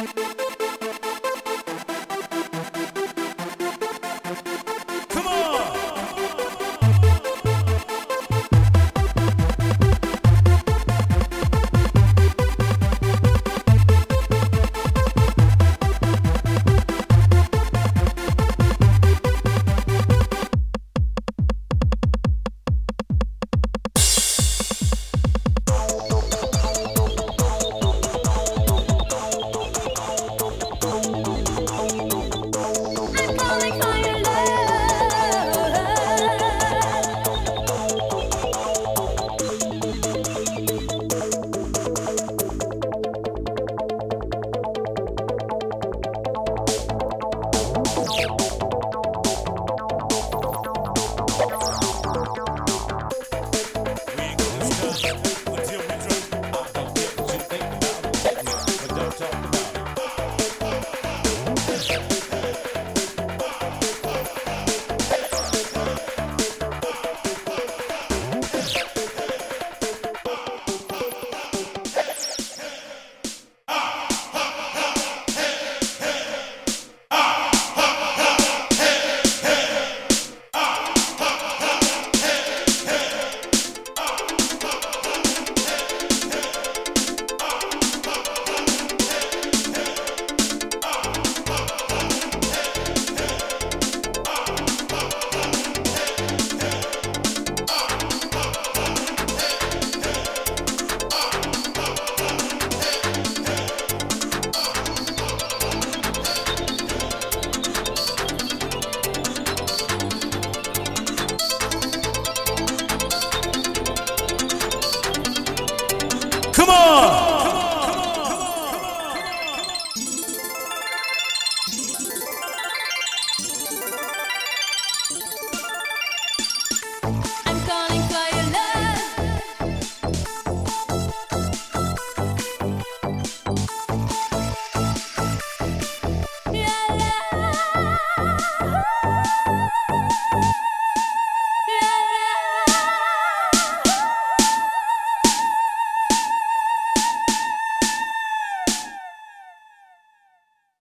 Come but